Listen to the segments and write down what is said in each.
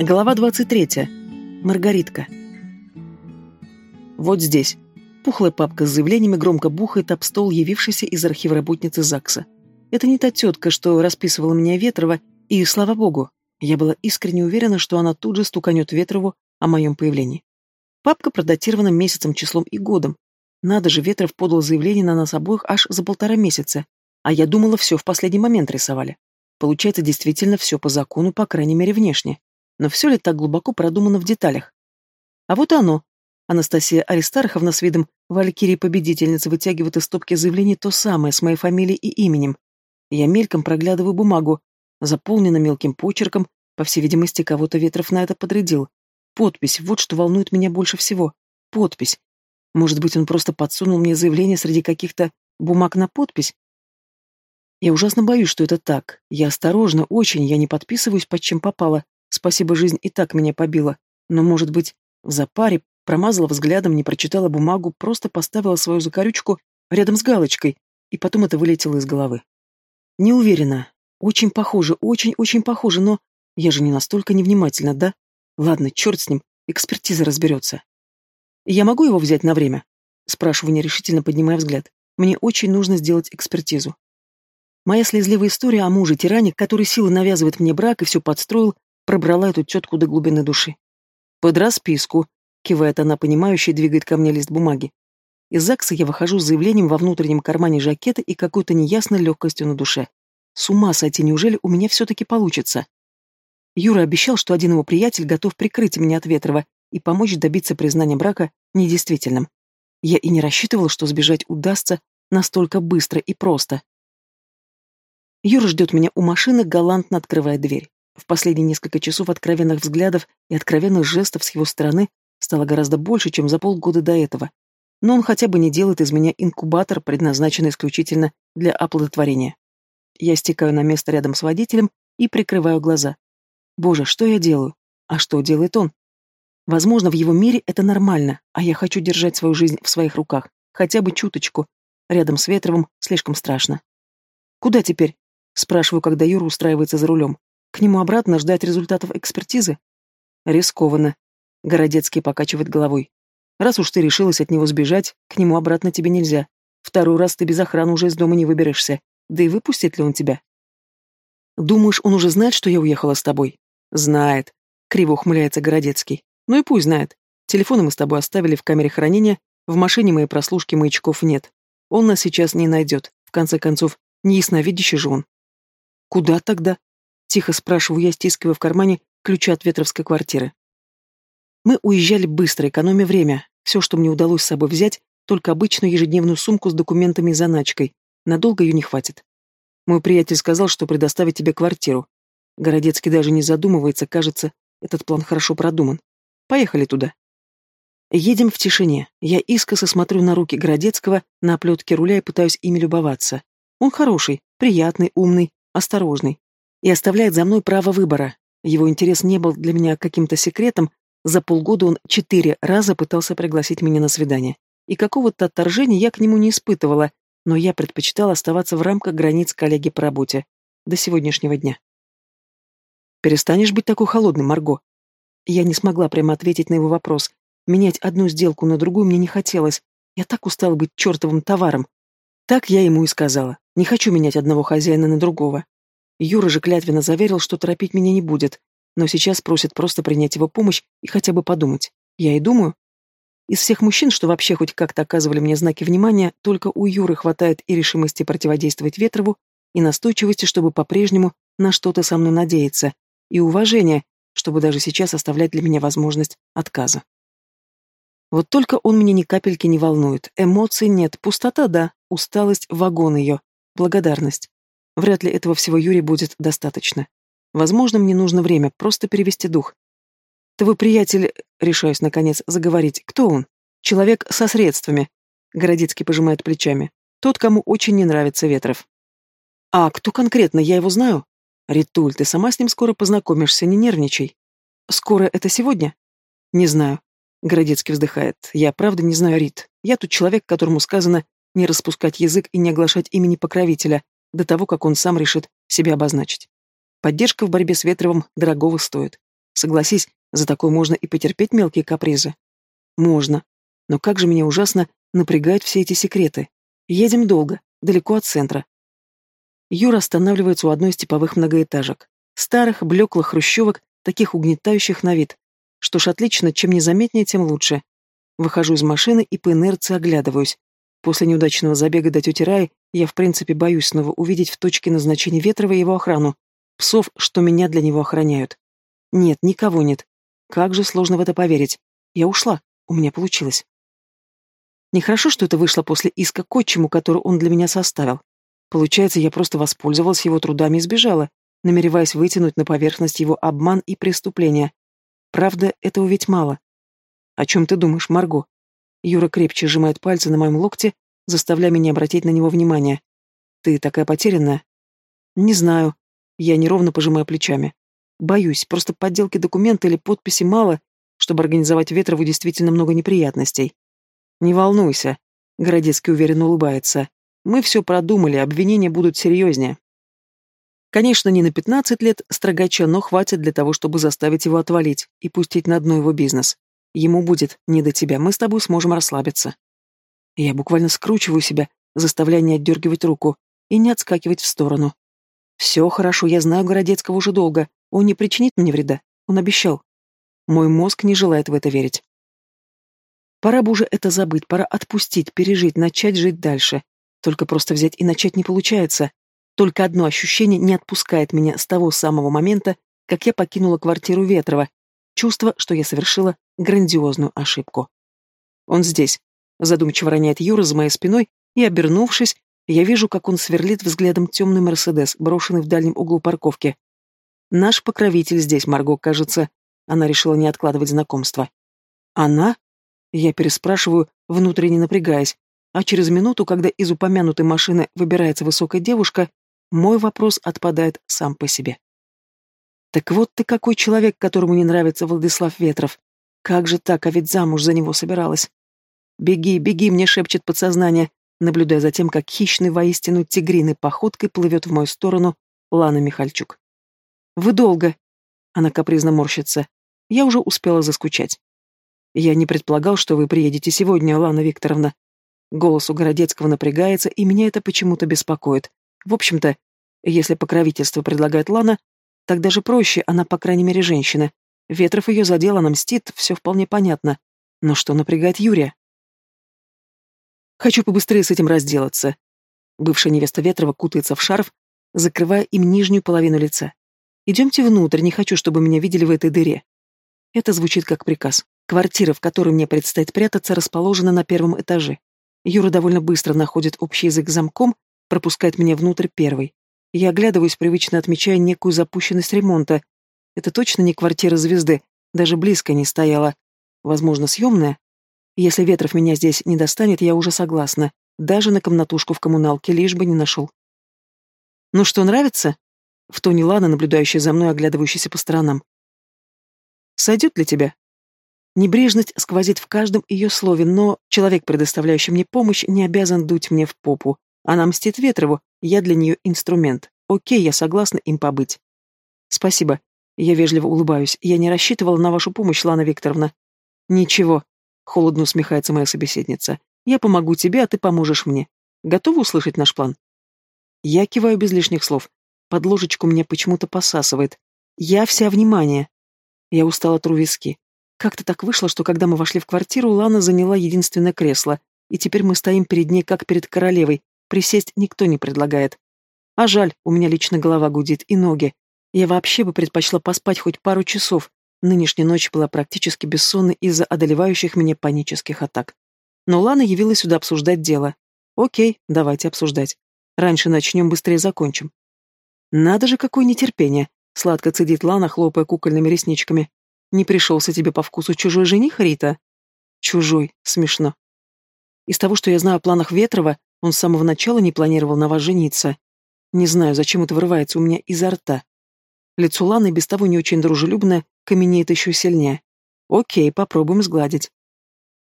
Глава 23. Маргаритка. Вот здесь. Пухлая папка с заявлениями громко бухает об стол, явившийся из архива работницы ЗАГСа. Это не та тетка, что расписывала меня Ветрова, и, слава богу, я была искренне уверена, что она тут же стуканет Ветрову о моем появлении. Папка продатирована месяцем, числом и годом. Надо же, Ветров подал заявление на нас обоих аж за полтора месяца, а я думала, все в последний момент рисовали. Получается, действительно все по закону, по крайней мере, внешне. Но все ли так глубоко продумано в деталях? А вот оно. Анастасия Аристарховна с видом валькирии-победительницы вытягивает из стопки заявлений то самое с моей фамилией и именем. Я мельком проглядываю бумагу, заполнена мелким почерком, по всей видимости, кого-то Ветров на это подрядил. Подпись, вот что волнует меня больше всего. Подпись. Может быть, он просто подсунул мне заявление среди каких-то бумаг на подпись? Я ужасно боюсь, что это так. Я осторожна, очень, я не подписываюсь под чем попало. Спасибо, жизнь и так меня побила. Но, может быть, в запаре промазала взглядом, не прочитала бумагу, просто поставила свою закорючку рядом с галочкой, и потом это вылетело из головы. Не уверена. Очень похоже, очень-очень похоже, но я же не настолько невнимательна, да? Ладно, черт с ним, экспертиза разберется. Я могу его взять на время? Спрашиваю нерешительно, поднимая взгляд. Мне очень нужно сделать экспертизу. Моя слезливая история о муже-тиране, который силой навязывает мне брак и все подстроил, пробрала эту тетку до глубины души. «Под расписку», — кивает она, понимающе, двигает ко мне лист бумаги. Из ЗАГСа я выхожу с заявлением во внутреннем кармане жакета и какой-то неясной легкостью на душе. С ума сойти, неужели у меня все-таки получится? Юра обещал, что один его приятель готов прикрыть меня от Ветрова и помочь добиться признания брака недействительным. Я и не рассчитывала, что сбежать удастся настолько быстро и просто. Юра ждет меня у машины, галантно открывая дверь. В последние несколько часов откровенных взглядов и откровенных жестов с его стороны стало гораздо больше, чем за полгода до этого. Но он хотя бы не делает из меня инкубатор, предназначенный исключительно для оплодотворения. Я стекаю на место рядом с водителем и прикрываю глаза. Боже, что я делаю? А что делает он? Возможно, в его мире это нормально, а я хочу держать свою жизнь в своих руках, хотя бы чуточку. Рядом с Ветровым слишком страшно. Куда теперь? Спрашиваю, когда Юра устраивается за рулем. К нему обратно ждать результатов экспертизы? Рискованно. Городецкий покачивает головой. Раз уж ты решилась от него сбежать, к нему обратно тебе нельзя. Второй раз ты без охраны уже из дома не выберешься. Да и выпустит ли он тебя? Думаешь, он уже знает, что я уехала с тобой? Знает. Криво ухмыляется Городецкий. Ну и пусть знает. Телефоны мы с тобой оставили в камере хранения, в машине моей прослушки маячков нет. Он нас сейчас не найдет. В конце концов, не ясновидящий же он. Куда тогда? Тихо спрашиваю я, стискивая в кармане ключи от ветровской квартиры. Мы уезжали быстро, экономя время. Все, что мне удалось с собой взять, только обычную ежедневную сумку с документами и заначкой. Надолго ее не хватит. Мой приятель сказал, что предоставит тебе квартиру. Городецкий даже не задумывается, кажется, этот план хорошо продуман. Поехали туда. Едем в тишине. Я искоса смотрю на руки Городецкого, на оплетке руля и пытаюсь ими любоваться. Он хороший, приятный, умный, осторожный и оставляет за мной право выбора. Его интерес не был для меня каким-то секретом, за полгода он четыре раза пытался пригласить меня на свидание. И какого-то отторжения я к нему не испытывала, но я предпочитала оставаться в рамках границ коллеги по работе. До сегодняшнего дня. «Перестанешь быть такой холодной, Марго?» Я не смогла прямо ответить на его вопрос. Менять одну сделку на другую мне не хотелось. Я так устала быть чертовым товаром. Так я ему и сказала. Не хочу менять одного хозяина на другого. Юра же клятвенно заверил, что торопить меня не будет, но сейчас просит просто принять его помощь и хотя бы подумать. Я и думаю. Из всех мужчин, что вообще хоть как-то оказывали мне знаки внимания, только у Юры хватает и решимости противодействовать Ветрову, и настойчивости, чтобы по-прежнему на что-то со мной надеяться, и уважения, чтобы даже сейчас оставлять для меня возможность отказа. Вот только он меня ни капельки не волнует. Эмоций нет, пустота, да, усталость, вагон ее, благодарность. Вряд ли этого всего Юре будет достаточно. Возможно, мне нужно время просто перевести дух. Твой приятель, решаюсь наконец заговорить, кто он? Человек со средствами. Городецкий пожимает плечами. Тот, кому очень не нравится Ветров. А кто конкретно, я его знаю? Ритуль, ты сама с ним скоро познакомишься, не нервничай. Скоро это сегодня? Не знаю. Городецкий вздыхает. Я правда не знаю Рит. Я тут человек, которому сказано не распускать язык и не оглашать имени покровителя, до того, как он сам решит себя обозначить. Поддержка в борьбе с Ветровым дорогого стоит. Согласись, за такое можно и потерпеть мелкие капризы. Можно. Но как же меня ужасно напрягают все эти секреты. Едем долго, далеко от центра. Юра останавливается у одной из типовых многоэтажек. Старых, блеклых хрущевок, таких угнетающих на вид. Что ж, отлично, чем незаметнее, тем лучше. Выхожу из машины и по инерции оглядываюсь. После неудачного забега до тети Раи я в принципе боюсь снова увидеть в точке назначения Ветрова его охрану. Псов, что меня для него охраняют. Нет, никого нет. Как же сложно в это поверить. Я ушла. У меня получилось. Нехорошо, что это вышло после иска к отчиму, который он для меня составил. Получается, я просто воспользовалась его трудами и сбежала, намереваясь вытянуть на поверхность его обман и преступления. Правда, этого ведь мало. О чем ты думаешь, Марго? Юра крепче сжимает пальцы на моем локте, заставляя меня обратить на него внимание. Ты такая потерянная? Не знаю. Я неровно пожимаю плечами. Боюсь, просто подделки документа или подписи мало, чтобы организовать Ветрову действительно много неприятностей. Не волнуйся. Городецкий уверенно улыбается. Мы все продумали, обвинения будут серьезнее. Конечно, не на 15 лет строгача, но хватит для того, чтобы заставить его отвалить и пустить на дно его бизнес. Ему будет не до тебя, мы с тобой сможем расслабиться. Я буквально скручиваю себя, заставляя не отдергивать руку и не отскакивать в сторону. Все хорошо, я знаю Городецкого уже долго, он не причинит мне вреда, он обещал. Мой мозг не желает в это верить. Пора бы уже это забыть, пора отпустить, пережить, начать жить дальше. Только просто взять и начать не получается. Только одно ощущение не отпускает меня с того самого момента, как я покинула квартиру Ветрова. Чувство, что я совершила грандиозную ошибку. Он здесь. Задумчиво роняет Юра за моей спиной, и, обернувшись, я вижу, как он сверлит взглядом темный Мерседес, брошенный в дальнем углу парковки. Наш покровитель здесь, Марго, кажется. Она решила не откладывать знакомство. Она? Я переспрашиваю, внутренне напрягаясь, а через минуту, когда из упомянутой машины выбирается высокая девушка, мой вопрос отпадает сам по себе. Так вот ты какой человек, которому не нравится Владислав Ветров. Как же так, а ведь замуж за него собиралась. Беги, беги, мне шепчет подсознание, наблюдая за тем, как хищный воистину тигриной походкой плывет в мою сторону Лана Михальчук. Вы долго. Она капризно морщится. Я уже успела заскучать. Я не предполагал, что вы приедете сегодня, Лана Викторовна. Голос у Городецкого напрягается, и меня это почему-то беспокоит. В общем-то, если покровительство предлагает Лана, так даже проще, она, по крайней мере, женщина. Ветров ее задел, она мстит, все вполне понятно. Но что напрягает Юрия? Хочу побыстрее с этим разделаться. Бывшая невеста Ветрова кутается в шарф, закрывая им нижнюю половину лица. Идемте внутрь, не хочу, чтобы меня видели в этой дыре. Это звучит как приказ. Квартира, в которой мне предстоит прятаться, расположена на первом этаже. Юра довольно быстро находит общий язык с замком, пропускает меня внутрь первой. Я оглядываюсь, привычно отмечая некую запущенность ремонта. Это точно не квартира звезды, даже близко не стояла. Возможно, съемная? Если Ветров меня здесь не достанет, я уже согласна. Даже на комнатушку в коммуналке, лишь бы не нашел. «Ну что, нравится?» В тоне Лана, наблюдающая за мной, оглядывающаяся по сторонам. «Сойдет для тебя?» Небрежность сквозит в каждом ее слове, но человек, предоставляющий мне помощь, не обязан дуть мне в попу. Она мстит Ветрову, я для нее инструмент. Окей, я согласна им побыть. Спасибо. Я вежливо улыбаюсь. Я не рассчитывала на вашу помощь, Лана Викторовна. Ничего. Холодно усмехается моя собеседница. Я помогу тебе, а ты поможешь мне. Готова услышать наш план? Я киваю без лишних слов. Под ложечку меня почему-то посасывает. Я вся внимание. Я устала тру виски. Как-то так вышло, что когда мы вошли в квартиру, Лана заняла единственное кресло, и теперь мы стоим перед ней, как перед королевой, Присесть никто не предлагает. А жаль, у меня лично голова гудит и ноги. Я вообще бы предпочла поспать хоть пару часов. Нынешняя ночь была практически бессонной из-за одолевающих меня панических атак. Но Лана явилась сюда обсуждать дело. Окей, давайте обсуждать. Раньше начнем, быстрее закончим. Надо же, какое нетерпение, сладко цедит Лана, хлопая кукольными ресничками. Не пришелся тебе по вкусу чужой жених, Рита? Чужой, смешно. Из того, что я знаю о планах Ветрова, он с самого начала не планировал на вас жениться. Не знаю, зачем это вырывается у меня изо рта. Лицо Ланы, без того не очень дружелюбное, каменеет еще сильнее. Окей, попробуем сгладить.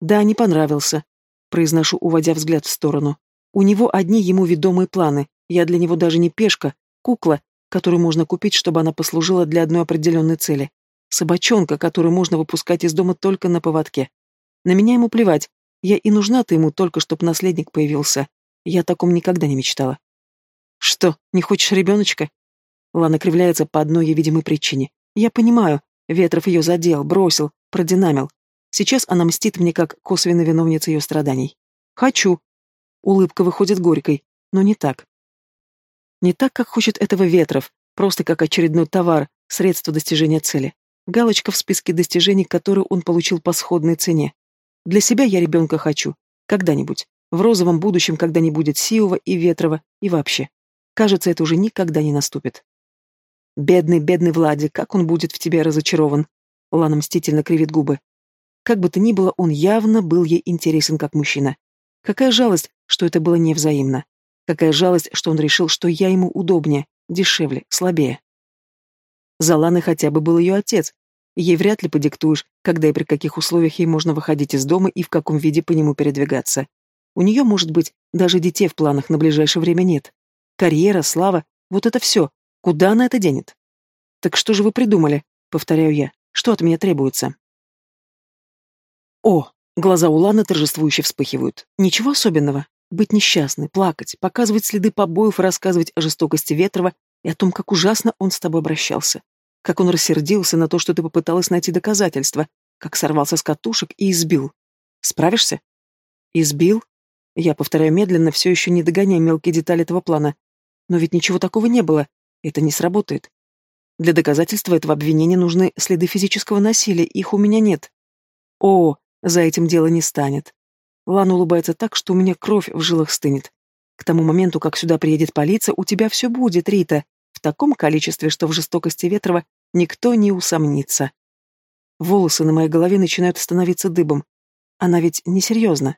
Да, не понравился. Произношу, уводя взгляд в сторону. У него одни ему ведомые планы. Я для него даже не пешка, кукла, которую можно купить, чтобы она послужила для одной определенной цели. Собачонка, которую можно выпускать из дома только на поводке. На меня ему плевать. Я и нужна-то ему только, чтоб наследник появился. Я о таком никогда не мечтала. Что, не хочешь ребеночка? Лана кривляется по одной ей видимой причине. Я понимаю, Ветров ее задел, бросил, продинамил. Сейчас она мстит мне как косвенная виновница ее страданий. Хочу. Улыбка выходит горькой, но не так. Не так, как хочет этого Ветров, просто как очередной товар, средство достижения цели. Галочка в списке достижений, которые он получил по сходной цене. Для себя я ребенка хочу. Когда-нибудь. В розовом будущем, когда не будет Сиова и Ветрова, и вообще. Кажется, это уже никогда не наступит. Бедный, бедный Владик, как он будет в тебе разочарован. Лана мстительно кривит губы. Как бы то ни было, он явно был ей интересен как мужчина. Какая жалость, что это было невзаимно. Какая жалость, что он решил, что я ему удобнее, дешевле, слабее. За Ланой хотя бы был ее отец. Ей вряд ли подиктуешь, когда и при каких условиях ей можно выходить из дома и в каком виде по нему передвигаться. У нее, может быть, даже детей в планах на ближайшее время нет. Карьера, слава, вот это все. Куда она это денет? Так что же вы придумали? Повторяю я. Что от меня требуется? О, глаза Уланы торжествующе вспыхивают. Ничего особенного. Быть несчастной, плакать, показывать следы побоев и рассказывать о жестокости Ветрова и о том, как ужасно он с тобой обращался. Как он рассердился на то, что ты попыталась найти доказательства, как сорвался с катушек и избил. Справишься? Избил? Я повторяю медленно, все еще не догоняя мелкие детали этого плана. Но ведь ничего такого не было. Это не сработает. Для доказательства этого обвинения нужны следы физического насилия, их у меня нет. О, за этим дело не станет. Лана улыбается так, что у меня кровь в жилах стынет. К тому моменту, как сюда приедет полиция, у тебя все будет, Рита, в таком количестве, что в жестокости Ветрова никто не усомнится. Волосы на моей голове начинают становиться дыбом. Она ведь несерьезно.